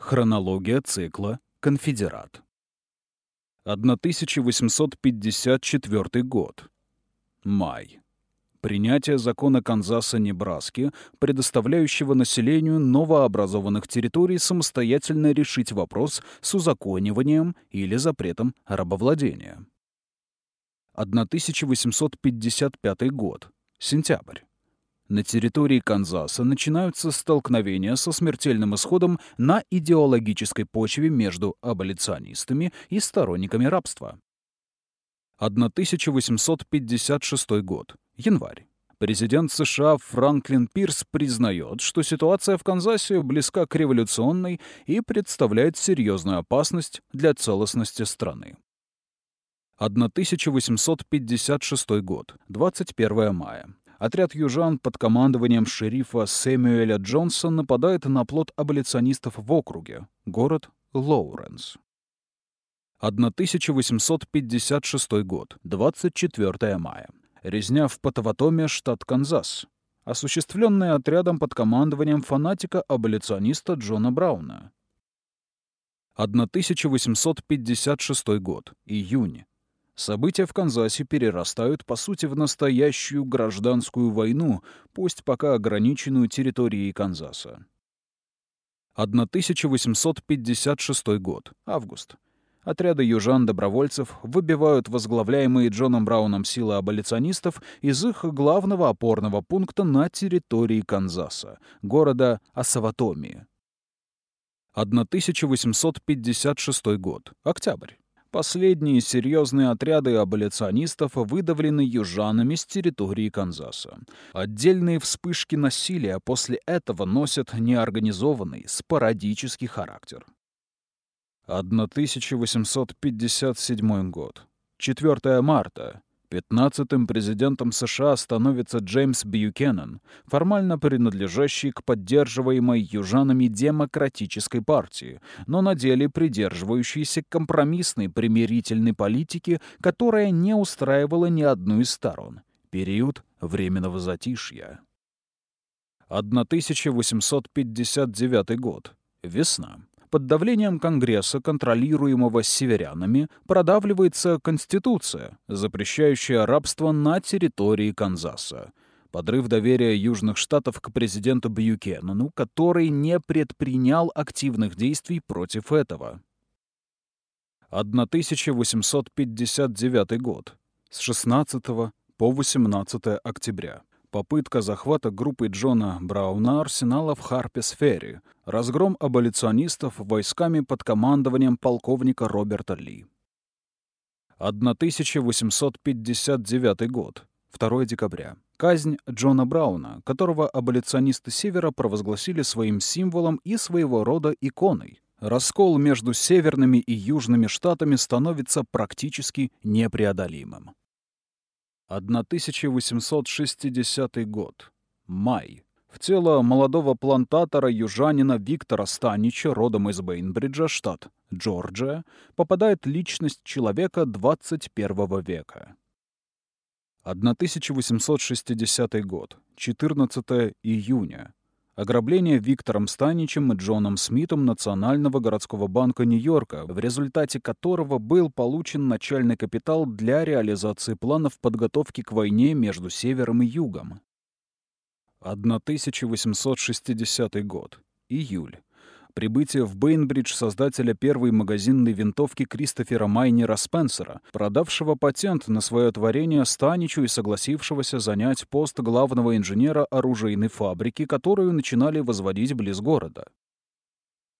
Хронология цикла «Конфедерат». 1854 год. Май. Принятие закона Канзаса-Небраски, предоставляющего населению новообразованных территорий самостоятельно решить вопрос с узакониванием или запретом рабовладения. 1855 год. Сентябрь. На территории Канзаса начинаются столкновения со смертельным исходом на идеологической почве между аболиционистами и сторонниками рабства. 1856 год. Январь. Президент США Франклин Пирс признает, что ситуация в Канзасе близка к революционной и представляет серьезную опасность для целостности страны. 1856 год, 21 мая. Отряд южан под командованием шерифа Сэмюэля Джонса нападает на плот аболиционистов в округе, город Лоуренс. 1856 год, 24 мая. Резня в Потаватоме, штат Канзас. Осуществленная отрядом под командованием фанатика-аболициониста Джона Брауна. 1856 год, июнь. События в Канзасе перерастают, по сути, в настоящую гражданскую войну, пусть пока ограниченную территорией Канзаса. 1856 год, август. Отряды южан-добровольцев выбивают возглавляемые Джоном Брауном силы аболиционистов из их главного опорного пункта на территории Канзаса, города Асаватоми. 1856 год, октябрь. Последние серьезные отряды аболиционистов выдавлены южанами с территории Канзаса. Отдельные вспышки насилия после этого носят неорганизованный, спорадический характер. 1857 год. 4 марта. Пятнадцатым президентом США становится Джеймс Бьюкеннон, формально принадлежащий к поддерживаемой южанами демократической партии, но на деле придерживающийся компромиссной примирительной политики, которая не устраивала ни одну из сторон. Период временного затишья. 1859 год. Весна под давлением Конгресса, контролируемого северянами, продавливается Конституция, запрещающая рабство на территории Канзаса. Подрыв доверия Южных Штатов к президенту Бьюкеннону, который не предпринял активных действий против этого. 1859 год. С 16 по 18 октября. Попытка захвата группы Джона Брауна арсенала в Харпес-Ферри. Разгром аболиционистов войсками под командованием полковника Роберта Ли. 1859 год. 2 декабря. Казнь Джона Брауна, которого аболиционисты Севера провозгласили своим символом и своего рода иконой. Раскол между северными и южными штатами становится практически непреодолимым. 1860 год. Май. В тело молодого плантатора-южанина Виктора Станича, родом из Бейнбриджа, штат Джорджия, попадает личность человека 21 века. 1860 год. 14 июня. Ограбление Виктором Станичем и Джоном Смитом Национального городского банка Нью-Йорка, в результате которого был получен начальный капитал для реализации планов подготовки к войне между Севером и Югом. 1860 год. Июль. Прибытие в Бейнбридж создателя первой магазинной винтовки Кристофера Майнера Спенсера, продавшего патент на свое творение Станичу и согласившегося занять пост главного инженера оружейной фабрики, которую начинали возводить близ города.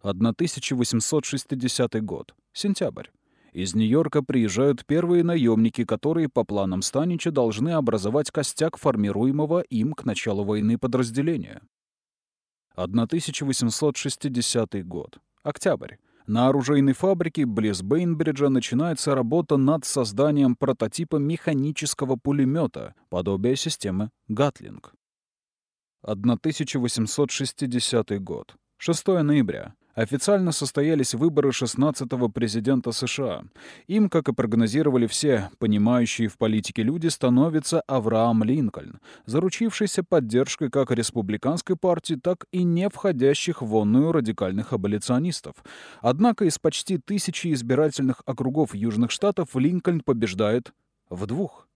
1860 год. Сентябрь. Из Нью-Йорка приезжают первые наемники, которые по планам Станича должны образовать костяк формируемого им к началу войны подразделения. 1860 год. Октябрь. На оружейной фабрике близ Бейнбриджа начинается работа над созданием прототипа механического пулемета, подобия системы Гатлинг. 1860 год. 6 ноября. Официально состоялись выборы 16-го президента США. Им, как и прогнозировали все понимающие в политике люди, становится Авраам Линкольн, заручившийся поддержкой как республиканской партии, так и не входящих в онную радикальных аболиционистов. Однако из почти тысячи избирательных округов Южных Штатов Линкольн побеждает в двух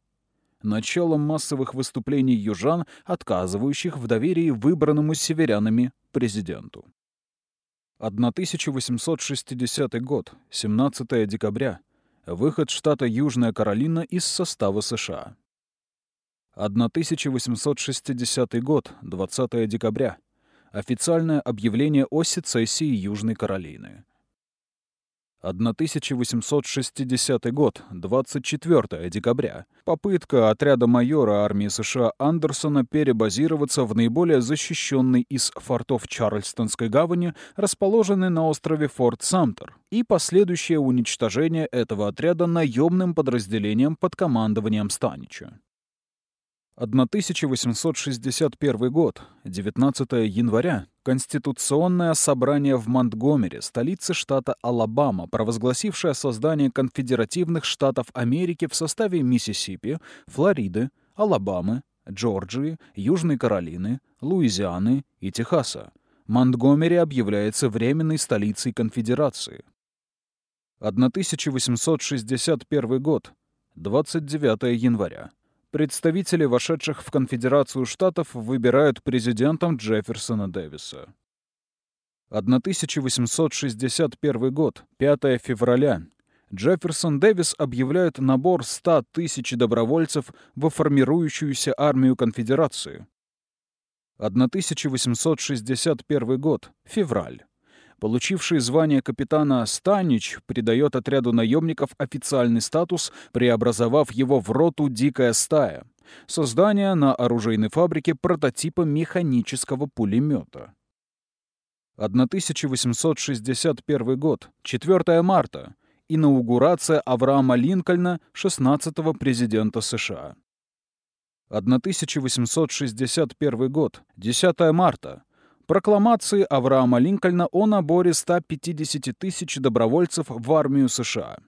началом массовых выступлений южан, отказывающих в доверии выбранному северянами президенту. 1860 год, 17 декабря. Выход штата Южная Каролина из состава США. 1860 год, 20 декабря. Официальное объявление о сецессии Южной Каролины. 1860 год, 24 декабря. Попытка отряда майора армии США Андерсона перебазироваться в наиболее защищенный из фортов Чарльстонской гавани, расположенный на острове Форт Самтер, и последующее уничтожение этого отряда наемным подразделением под командованием Станича. 1861 год, 19 января, Конституционное собрание в Монтгомери, столице штата Алабама, провозгласившее создание конфедеративных штатов Америки в составе Миссисипи, Флориды, Алабамы, Джорджии, Южной Каролины, Луизианы и Техаса. Монтгомери объявляется временной столицей конфедерации. 1861 год, 29 января. Представители вошедших в Конфедерацию Штатов выбирают президентом Джефферсона Дэвиса. 1861 год, 5 февраля. Джефферсон Дэвис объявляет набор 100 тысяч добровольцев во формирующуюся армию Конфедерации. 1861 год, февраль получивший звание капитана Станич, придает отряду наемников официальный статус, преобразовав его в роту «Дикая стая» — создание на оружейной фабрике прототипа механического пулемета. 1861 год, 4 марта. Инаугурация Авраама Линкольна, 16-го президента США. 1861 год, 10 марта прокламации Авраама Линкольна о наборе 150 тысяч добровольцев в армию США.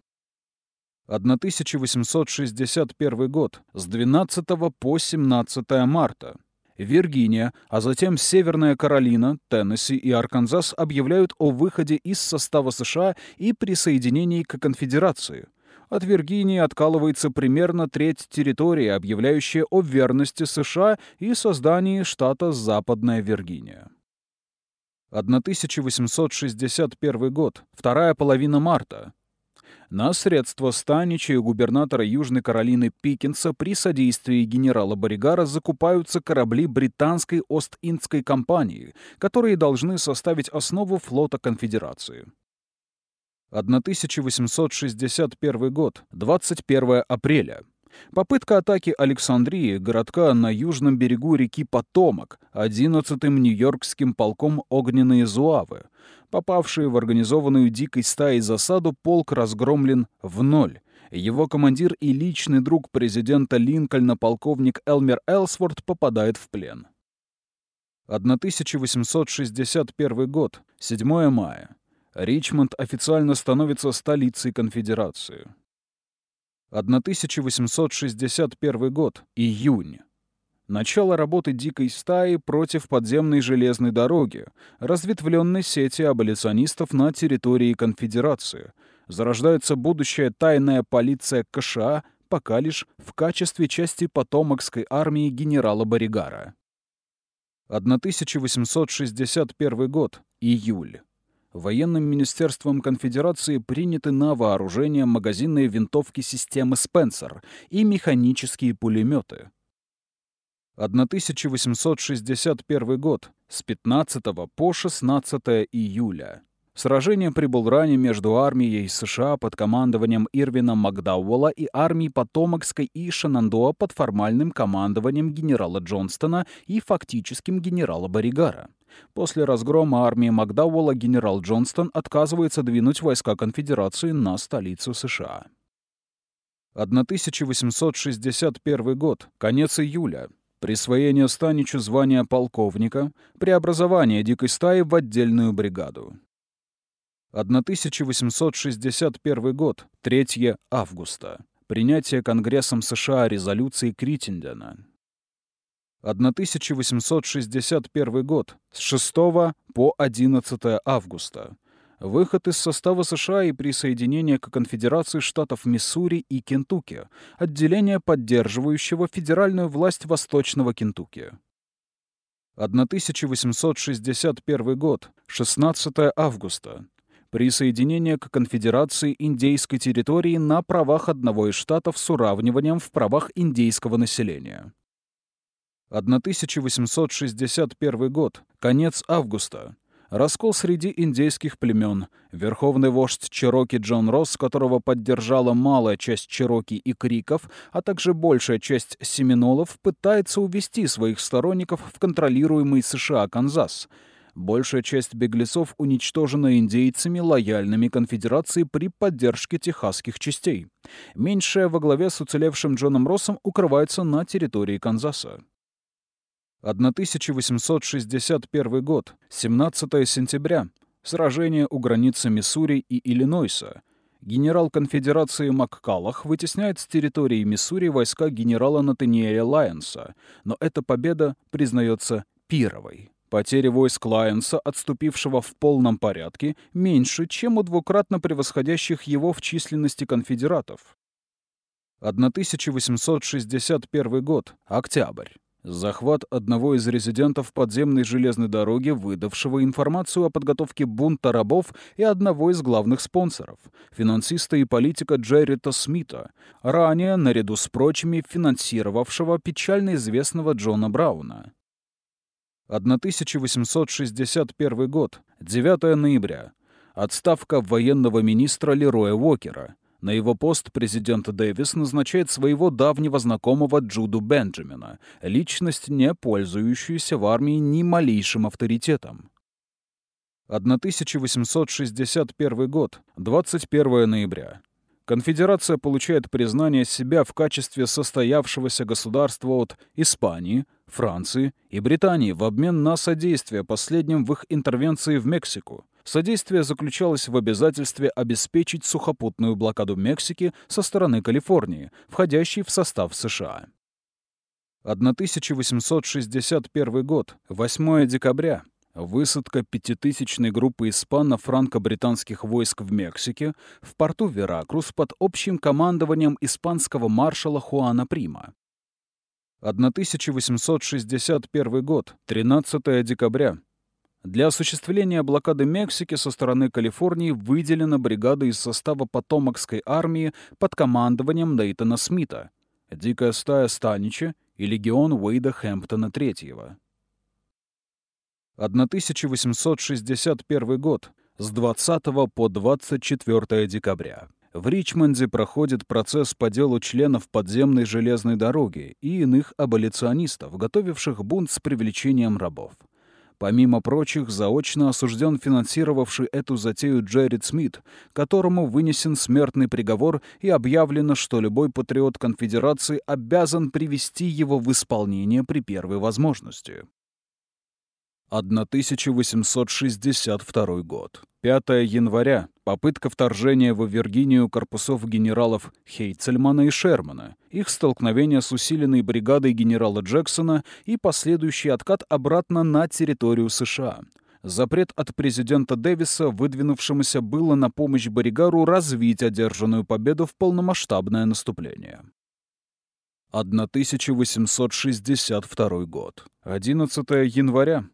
1861 год, с 12 по 17 марта. Виргиния, а затем Северная Каролина, Теннесси и Арканзас объявляют о выходе из состава США и присоединении к конфедерации. От Виргинии откалывается примерно треть территории, объявляющая о верности США и создании штата Западная Виргиния. 1861 год, вторая половина марта. На средства Станича и губернатора Южной Каролины Пикинса при содействии генерала Боригара закупаются корабли британской Ост-Индской компании, которые должны составить основу флота конфедерации. 1861 год, 21 апреля. Попытка атаки Александрии, городка на южном берегу реки Потомак, 11-м Нью-Йоркским полком «Огненные зуавы». Попавшие в организованную дикой стаей засаду, полк разгромлен в ноль. Его командир и личный друг президента Линкольна, полковник Элмер Элсворт, попадает в плен. 1861 год, 7 мая. Ричмонд официально становится столицей конфедерации. 1861 год. Июнь. Начало работы дикой стаи против подземной железной дороги, разветвленной сети аболиционистов на территории конфедерации. Зарождается будущая тайная полиция КША, пока лишь в качестве части потомокской армии генерала Боригара. 1861 год. Июль военным министерством конфедерации приняты на вооружение магазинные винтовки системы «Спенсер» и механические пулеметы. 1861 год, с 15 по 16 июля. Сражение при Булране между армией США под командованием Ирвина Макдауэлла и армией Потомокской и Шенандоа под формальным командованием генерала Джонстона и фактическим генерала Боригара. После разгрома армии Макдауэлла генерал Джонстон отказывается двинуть войска конфедерации на столицу США. 1861 год, конец июля. Присвоение Станичу звания полковника, преобразование дикой стаи в отдельную бригаду. 1861 год, 3 августа. Принятие Конгрессом США резолюции Криттендена. 1861 год, с 6 по 11 августа. Выход из состава США и присоединение к Конфедерации штатов Миссури и Кентукки, отделение, поддерживающего федеральную власть Восточного Кентукки. 1861 год, 16 августа. Присоединение к Конфедерации индейской территории на правах одного из штатов с уравниванием в правах индейского населения. 1861 год, конец августа. Раскол среди индейских племен. Верховный вождь Чероки Джон Росс, которого поддержала малая часть Чероки и Криков, а также большая часть Семинолов, пытается увести своих сторонников в контролируемый США Канзас. Большая часть беглецов уничтожена индейцами, лояльными конфедерации при поддержке техасских частей. Меньшая во главе с уцелевшим Джоном Россом укрывается на территории Канзаса. 1861 год, 17 сентября. Сражение у границы Миссури и Иллинойса. Генерал конфедерации Маккалах вытесняет с территории Миссури войска генерала Натаниэля Лайенса, но эта победа признается пировой. Потери войск Лайенса, отступившего в полном порядке, меньше, чем у двукратно превосходящих его в численности конфедератов. 1861 год, октябрь. Захват одного из резидентов подземной железной дороги, выдавшего информацию о подготовке бунта рабов и одного из главных спонсоров, финансиста и политика Джеррита Смита, ранее, наряду с прочими, финансировавшего печально известного Джона Брауна. 1861 год, 9 ноября. Отставка военного министра Лероя Уокера — на его пост президент Дэвис назначает своего давнего знакомого Джуду Бенджамина, личность, не пользующуюся в армии ни малейшим авторитетом. 1861 год, 21 ноября. Конфедерация получает признание себя в качестве состоявшегося государства от Испании, Франции и Британии в обмен на содействие последним в их интервенции в Мексику. Содействие заключалось в обязательстве обеспечить сухопутную блокаду Мексики со стороны Калифорнии, входящей в состав США. 1861 год, 8 декабря. Высадка пятитысячной группы испано-франко-британских войск в Мексике в порту Веракрус под общим командованием испанского маршала Хуана Прима. 1861 год, 13 декабря. Для осуществления блокады Мексики со стороны Калифорнии выделена бригада из состава Потомокской армии под командованием Нейтана Смита, Дикая стая Станича и легион Уэйда Хэмптона III. 1861 год, с 20 по 24 декабря. В Ричмонде проходит процесс по делу членов подземной железной дороги и иных аболиционистов, готовивших бунт с привлечением рабов. Помимо прочих, заочно осужден финансировавший эту затею Джеррид Смит, которому вынесен смертный приговор и объявлено, что любой патриот конфедерации обязан привести его в исполнение при первой возможности. 1862 год. 5 января. Попытка вторжения в Виргинию корпусов генералов Хейцельмана и Шермана, их столкновение с усиленной бригадой генерала Джексона и последующий откат обратно на территорию США. Запрет от президента Дэвиса, выдвинувшемуся было на помощь Боригару развить одержанную победу в полномасштабное наступление. 1862 год. 11 января.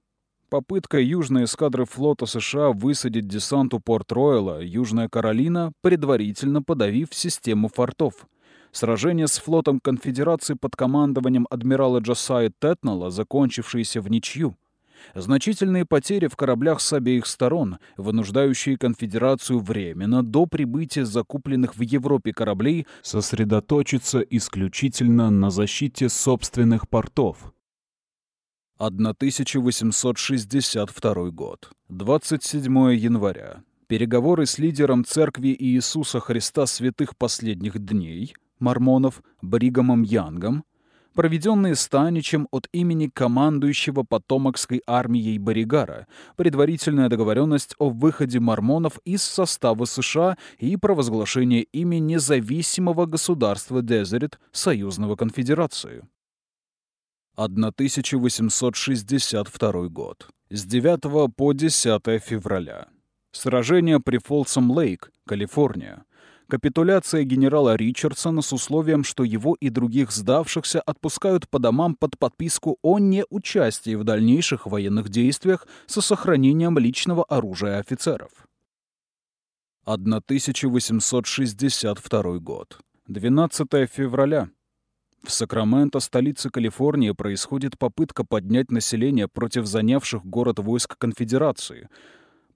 Попытка южной эскадры флота США высадить десант у Порт-Ройла, Южная Каролина, предварительно подавив систему фортов. Сражение с флотом конфедерации под командованием адмирала Джосайи Тетнелла, закончившееся в ничью. Значительные потери в кораблях с обеих сторон, вынуждающие конфедерацию временно до прибытия закупленных в Европе кораблей сосредоточиться исключительно на защите собственных портов. 1862 год. 27 января. Переговоры с лидером Церкви Иисуса Христа Святых Последних Дней, мормонов, Бригамом Янгом, проведенные Станичем от имени командующего Потомокской армией Боригара, предварительная договоренность о выходе мормонов из состава США и провозглашение ими независимого государства Дезерит Союзного конфедерации. 1862 год. С 9 по 10 февраля. Сражение при Фолсом-Лейк, Калифорния. Капитуляция генерала Ричардсона с условием, что его и других сдавшихся отпускают по домам под подписку о неучастии в дальнейших военных действиях со сохранением личного оружия офицеров. 1862 год. 12 февраля. В Сакраменто, столице Калифорнии, происходит попытка поднять население против занявших город войск конфедерации.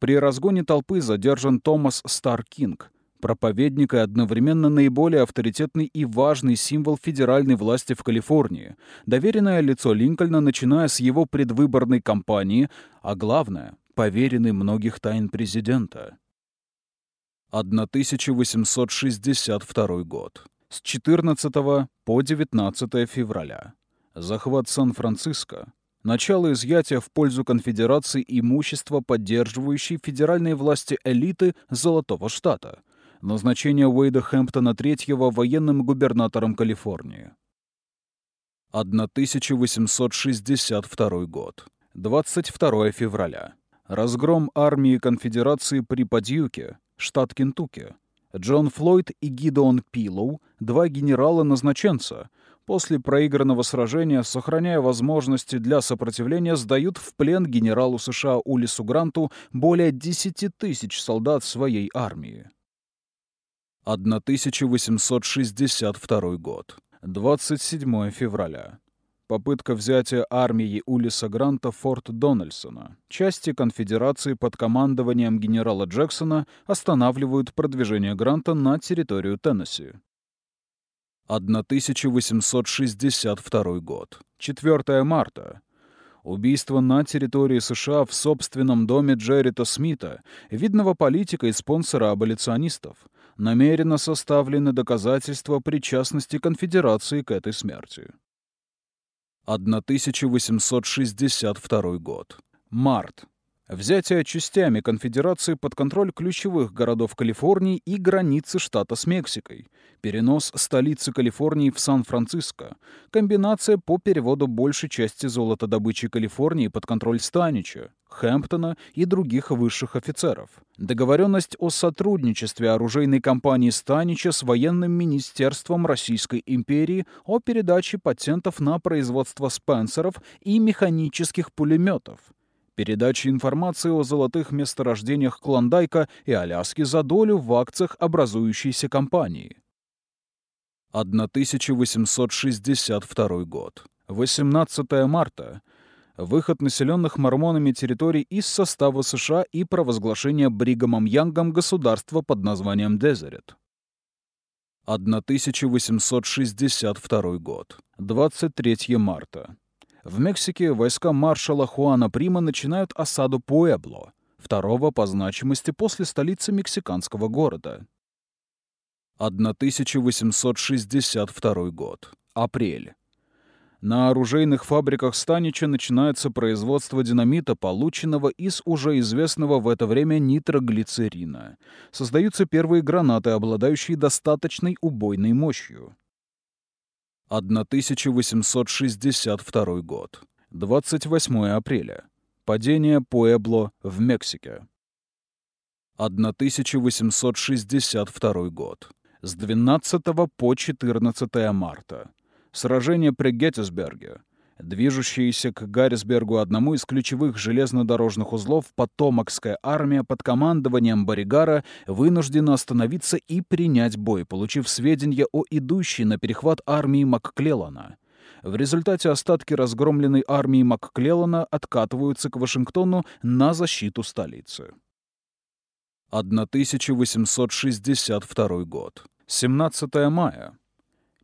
При разгоне толпы задержан Томас Старкинг, проповедник и одновременно наиболее авторитетный и важный символ федеральной власти в Калифорнии, доверенное лицо Линкольна, начиная с его предвыборной кампании, а главное — поверенный многих тайн президента. 1862 год с 14 по 19 февраля. Захват Сан-Франциско. Начало изъятия в пользу конфедерации имущества, поддерживающей федеральные власти элиты Золотого Штата. Назначение Уэйда Хэмптона III военным губернатором Калифорнии. 1862 год. 22 февраля. Разгром армии конфедерации при Падьюке, штат Кентукки. Джон Флойд и Гидеон Пилоу, два генерала-назначенца, после проигранного сражения, сохраняя возможности для сопротивления, сдают в плен генералу США Улису Гранту более 10 тысяч солдат своей армии. 1862 год. 27 февраля. Попытка взятия армией Улиса Гранта Форт Дональдсона. Части конфедерации под командованием генерала Джексона останавливают продвижение Гранта на территорию Теннесси. 1862 год. 4 марта. Убийство на территории США в собственном доме Джеррита Смита, видного политика и спонсора аболиционистов. Намеренно составлены доказательства причастности конфедерации к этой смерти. 1862 год. Март. Взятие частями конфедерации под контроль ключевых городов Калифорнии и границы штата с Мексикой. Перенос столицы Калифорнии в Сан-Франциско. Комбинация по переводу большей части золотодобычи Калифорнии под контроль Станича, Хэмптона и других высших офицеров. Договоренность о сотрудничестве оружейной компании Станича с военным министерством Российской империи о передаче патентов на производство спенсеров и механических пулеметов передачи информации о золотых месторождениях Клондайка и Аляски за долю в акциях образующейся компании. 1862 год. 18 марта. Выход населенных мормонами территорий из состава США и провозглашение Бригамом Янгом государства под названием Дезерет. 1862 год. 23 марта. В Мексике войска маршала Хуана Прима начинают осаду Пуэбло, второго по значимости после столицы мексиканского города. 1862 год. Апрель. На оружейных фабриках Станича начинается производство динамита, полученного из уже известного в это время нитроглицерина. Создаются первые гранаты, обладающие достаточной убойной мощью. 1862 год. 28 апреля. Падение Пуэбло в Мексике. 1862 год. С 12 по 14 марта. Сражение при Геттисберге движущаяся к Гаррисбергу одному из ключевых железнодорожных узлов, Потомокская армия под командованием Боригара вынуждена остановиться и принять бой, получив сведения о идущей на перехват армии Макклеллана. В результате остатки разгромленной армии Макклеллана откатываются к Вашингтону на защиту столицы. 1862 год. 17 мая.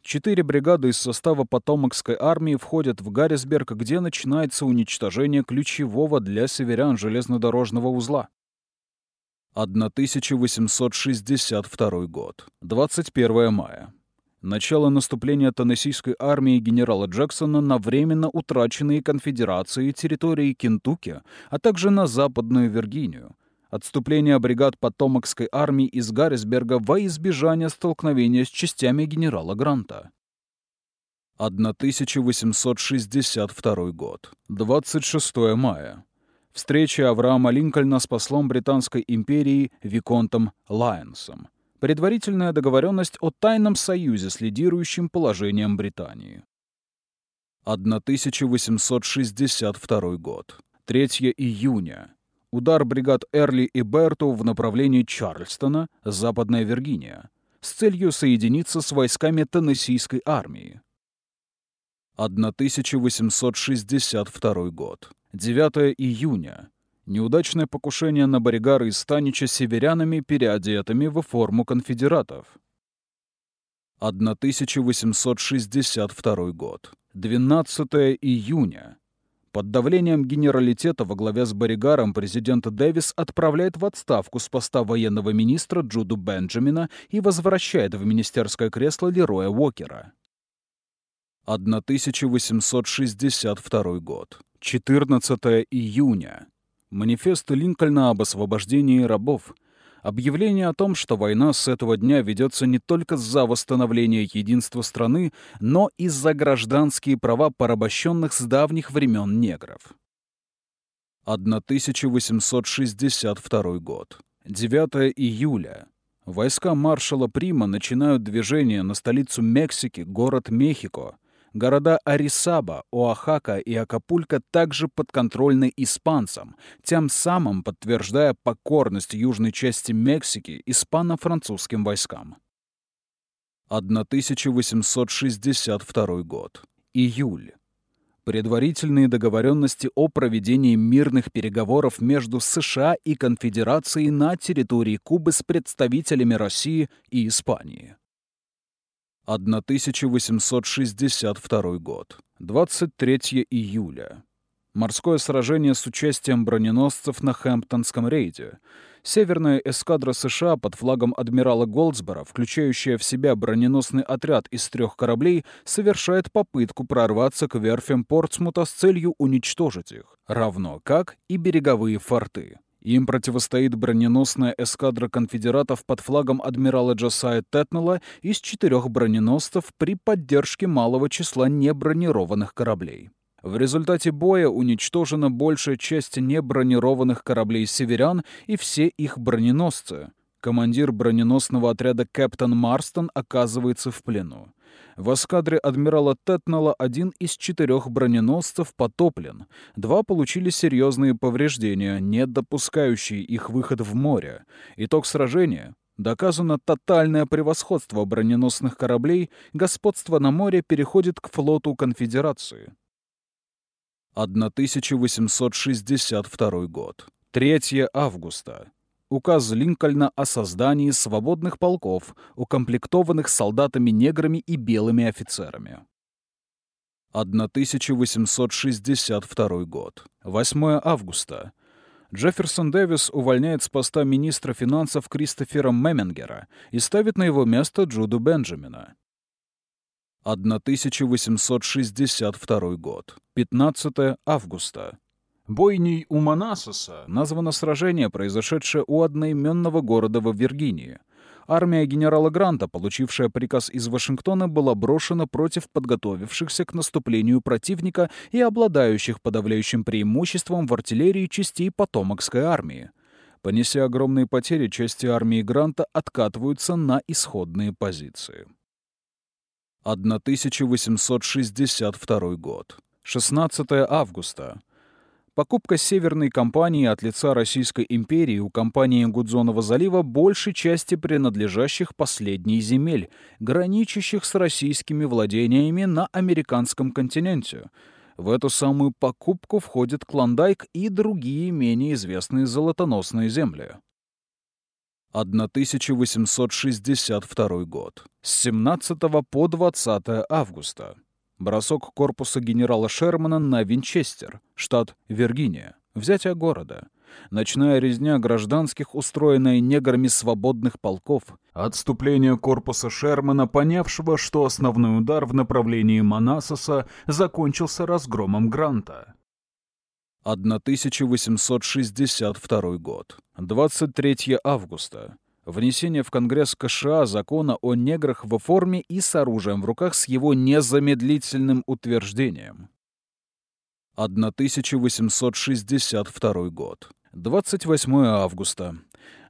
Четыре бригады из состава Потомокской армии входят в Гаррисберг, где начинается уничтожение ключевого для северян железнодорожного узла. 1862 год. 21 мая. Начало наступления Теннессийской армии генерала Джексона на временно утраченные конфедерацией территории Кентукки, а также на Западную Виргинию. Отступление бригад Потомокской армии из Гаррисберга во избежание столкновения с частями генерала Гранта. 1862 год. 26 мая. Встреча Авраама Линкольна с послом Британской империи Виконтом Лайонсом. Предварительная договоренность о тайном союзе с лидирующим положением Британии. 1862 год. 3 июня. Удар бригад Эрли и Берту в направлении Чарльстона, Западная Виргиния, с целью соединиться с войсками Теннессийской армии. 1862 год. 9 июня. Неудачное покушение на Боригара и Станича северянами, переодетыми в форму конфедератов. 1862 год. 12 июня. Под давлением генералитета во главе с Боригаром президент Дэвис отправляет в отставку с поста военного министра Джуду Бенджамина и возвращает в министерское кресло Лероя Уокера. 1862 год. 14 июня. Манифест Линкольна об освобождении рабов. Объявление о том, что война с этого дня ведется не только за восстановление единства страны, но и за гражданские права порабощенных с давних времен негров. 1862 год. 9 июля. Войска маршала Прима начинают движение на столицу Мексики, город Мехико, Города Арисаба, Оахака и Акапулько также подконтрольны испанцам, тем самым подтверждая покорность южной части Мексики испано-французским войскам. 1862 год. Июль. Предварительные договоренности о проведении мирных переговоров между США и Конфедерацией на территории Кубы с представителями России и Испании. 1862 год. 23 июля. Морское сражение с участием броненосцев на Хэмптонском рейде. Северная эскадра США под флагом адмирала Голдсбора, включающая в себя броненосный отряд из трех кораблей, совершает попытку прорваться к верфям Портсмута с целью уничтожить их, равно как и береговые форты. Им противостоит броненосная эскадра конфедератов под флагом адмирала Джосая Тетнелла из четырех броненосцев при поддержке малого числа небронированных кораблей. В результате боя уничтожена большая часть небронированных кораблей северян и все их броненосцы. Командир броненосного отряда Кэптон Марстон оказывается в плену. В эскадре адмирала Тетнелла один из четырех броненосцев потоплен. Два получили серьезные повреждения, не допускающие их выход в море. Итог сражения Доказано тотальное превосходство броненосных кораблей, господство на море переходит к флоту конфедерации. 1862 год. 3 августа. Указ Линкольна о создании свободных полков, укомплектованных солдатами-неграми и белыми офицерами. 1862 год. 8 августа. Джефферсон Дэвис увольняет с поста министра финансов Кристофера Мемингера и ставит на его место Джуду Бенджамина. 1862 год. 15 августа. Бойней у Манасоса названо сражение, произошедшее у одноименного города во Виргинии. Армия генерала Гранта, получившая приказ из Вашингтона, была брошена против подготовившихся к наступлению противника и обладающих подавляющим преимуществом в артиллерии частей Потомокской армии. Понеся огромные потери, части армии Гранта откатываются на исходные позиции. 1862 год. 16 августа. Покупка Северной компании от лица Российской империи у компании Гудзонова залива большей части принадлежащих последней земель, граничащих с российскими владениями на американском континенте. В эту самую покупку входит Клондайк и другие менее известные золотоносные земли. 1862 год. С 17 по 20 августа. Бросок корпуса генерала Шермана на Винчестер, штат Виргиния. Взятие города. ночная резня гражданских, устроенная неграми свободных полков, отступление корпуса Шермана, понявшего, что основной удар в направлении Манасоса закончился разгромом Гранта. 1862 год. 23 августа. Внесение в Конгресс КША закона о неграх в форме и с оружием в руках с его незамедлительным утверждением. 1862 год. 28 августа.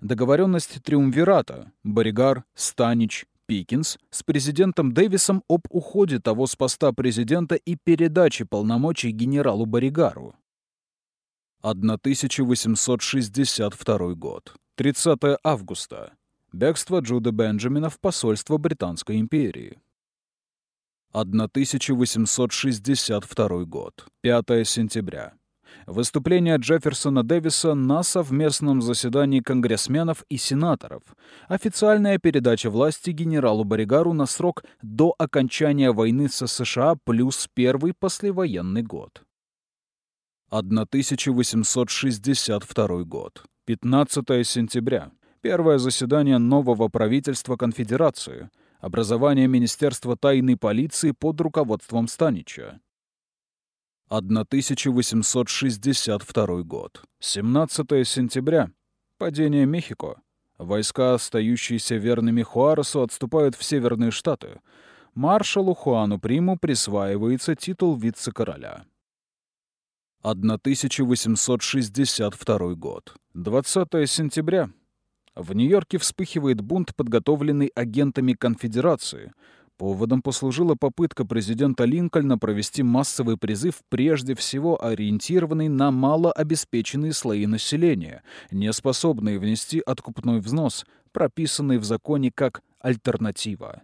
Договоренность Триумвирата Боригар, Станич, Пикинс с президентом Дэвисом об уходе того с поста президента и передаче полномочий генералу Боригару. 1862 год. 30 августа. Бегство Джуда Бенджамина в посольство Британской империи. 1862 год. 5 сентября. Выступление Джефферсона Дэвиса на совместном заседании конгрессменов и сенаторов. Официальная передача власти генералу Боригару на срок до окончания войны со США плюс первый послевоенный год. 1862 год. 15 сентября. Первое заседание нового правительства конфедерации. Образование Министерства тайной полиции под руководством Станича. 1862 год. 17 сентября. Падение Мехико. Войска, остающиеся верными Хуаресу, отступают в Северные Штаты. Маршалу Хуану Приму присваивается титул вице-короля. 1862 год. 20 сентября. В Нью-Йорке вспыхивает бунт, подготовленный агентами конфедерации. Поводом послужила попытка президента Линкольна провести массовый призыв, прежде всего ориентированный на малообеспеченные слои населения, не способные внести откупной взнос, прописанный в законе как альтернатива.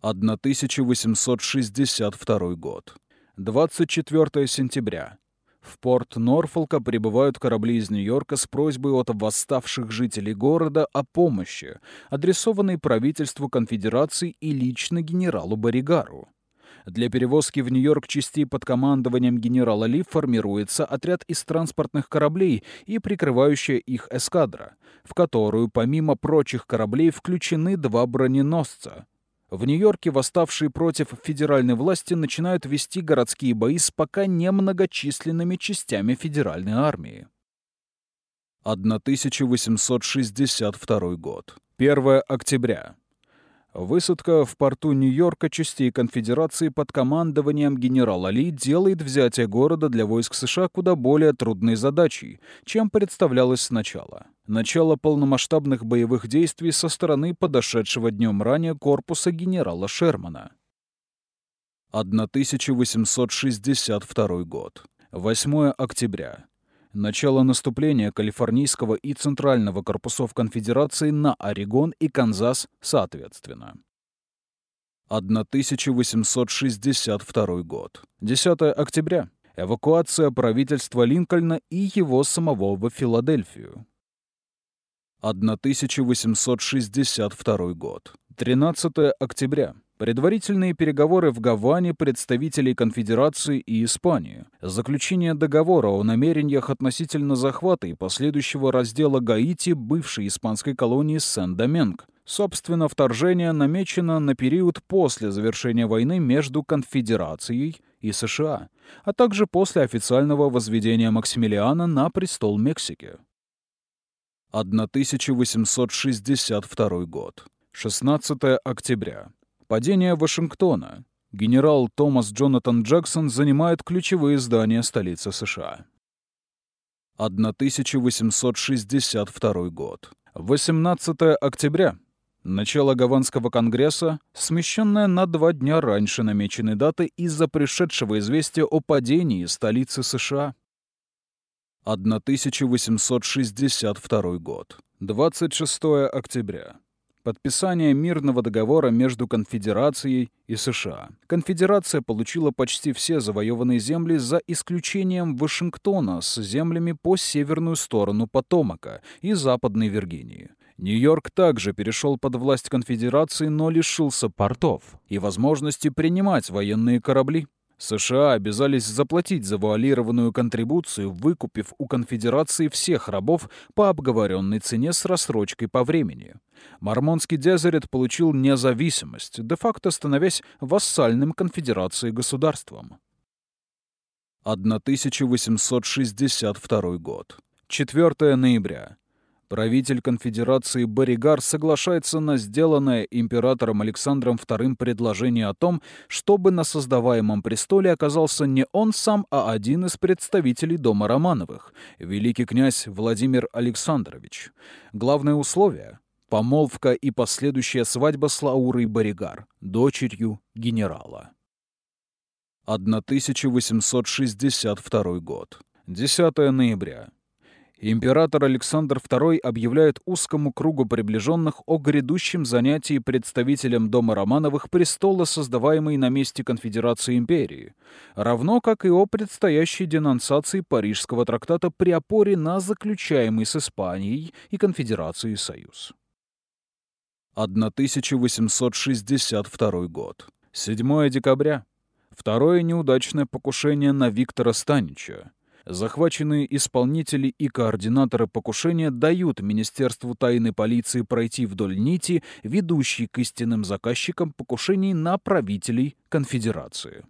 1862 год. 24 сентября. В порт Норфолка прибывают корабли из Нью-Йорка с просьбой от восставших жителей города о помощи, адресованной правительству конфедерации и лично генералу Боригару. Для перевозки в Нью-Йорк частей под командованием генерала Ли формируется отряд из транспортных кораблей и прикрывающая их эскадра, в которую помимо прочих кораблей включены два броненосца — в Нью-Йорке восставшие против федеральной власти начинают вести городские бои с пока немногочисленными частями федеральной армии. 1862 год. 1 октября. Высадка в порту Нью-Йорка частей конфедерации под командованием генерала Ли делает взятие города для войск США куда более трудной задачей, чем представлялось сначала. Начало полномасштабных боевых действий со стороны подошедшего днем ранее корпуса генерала Шермана. 1862 год. 8 октября. Начало наступления Калифорнийского и Центрального корпусов конфедерации на Орегон и Канзас соответственно. 1862 год. 10 октября. Эвакуация правительства Линкольна и его самого в Филадельфию. 1862 год. 13 октября. Предварительные переговоры в Гаване представителей Конфедерации и Испании. Заключение договора о намерениях относительно захвата и последующего раздела Гаити бывшей испанской колонии Сен-Доменг. Собственно, вторжение намечено на период после завершения войны между Конфедерацией и США, а также после официального возведения Максимилиана на престол Мексики. 1862 год. 16 октября. Падение Вашингтона. Генерал Томас Джонатан Джексон занимает ключевые здания столицы США. 1862 год. 18 октября. Начало Гаванского конгресса, смещенное на два дня раньше намеченной даты из-за пришедшего известия о падении столицы США. 1862 год. 26 октября. Подписание мирного договора между Конфедерацией и США. Конфедерация получила почти все завоеванные земли за исключением Вашингтона с землями по северную сторону Потомака и Западной Виргинии. Нью-Йорк также перешел под власть Конфедерации, но лишился портов и возможности принимать военные корабли. США обязались заплатить завуалированную контрибуцию, выкупив у конфедерации всех рабов по обговоренной цене с рассрочкой по времени. Мормонский Дезерет получил независимость, де-факто становясь вассальным конфедерации государством. 1862 год. 4 ноября. Правитель конфедерации Боригар соглашается на сделанное императором Александром II предложение о том, чтобы на создаваемом престоле оказался не он сам, а один из представителей дома Романовых, великий князь Владимир Александрович. Главное условие — помолвка и последующая свадьба с Лаурой Боригар, дочерью генерала. 1862 год. 10 ноября. Император Александр II объявляет узкому кругу приближенных о грядущем занятии представителем Дома Романовых престола, создаваемой на месте Конфедерации империи, равно как и о предстоящей денонсации Парижского трактата при опоре на заключаемый с Испанией и Конфедерацией союз. 1862 год. 7 декабря. Второе неудачное покушение на Виктора Станича. Захваченные исполнители и координаторы покушения дают Министерству тайной полиции пройти вдоль нити, ведущей к истинным заказчикам покушений на правителей конфедерации.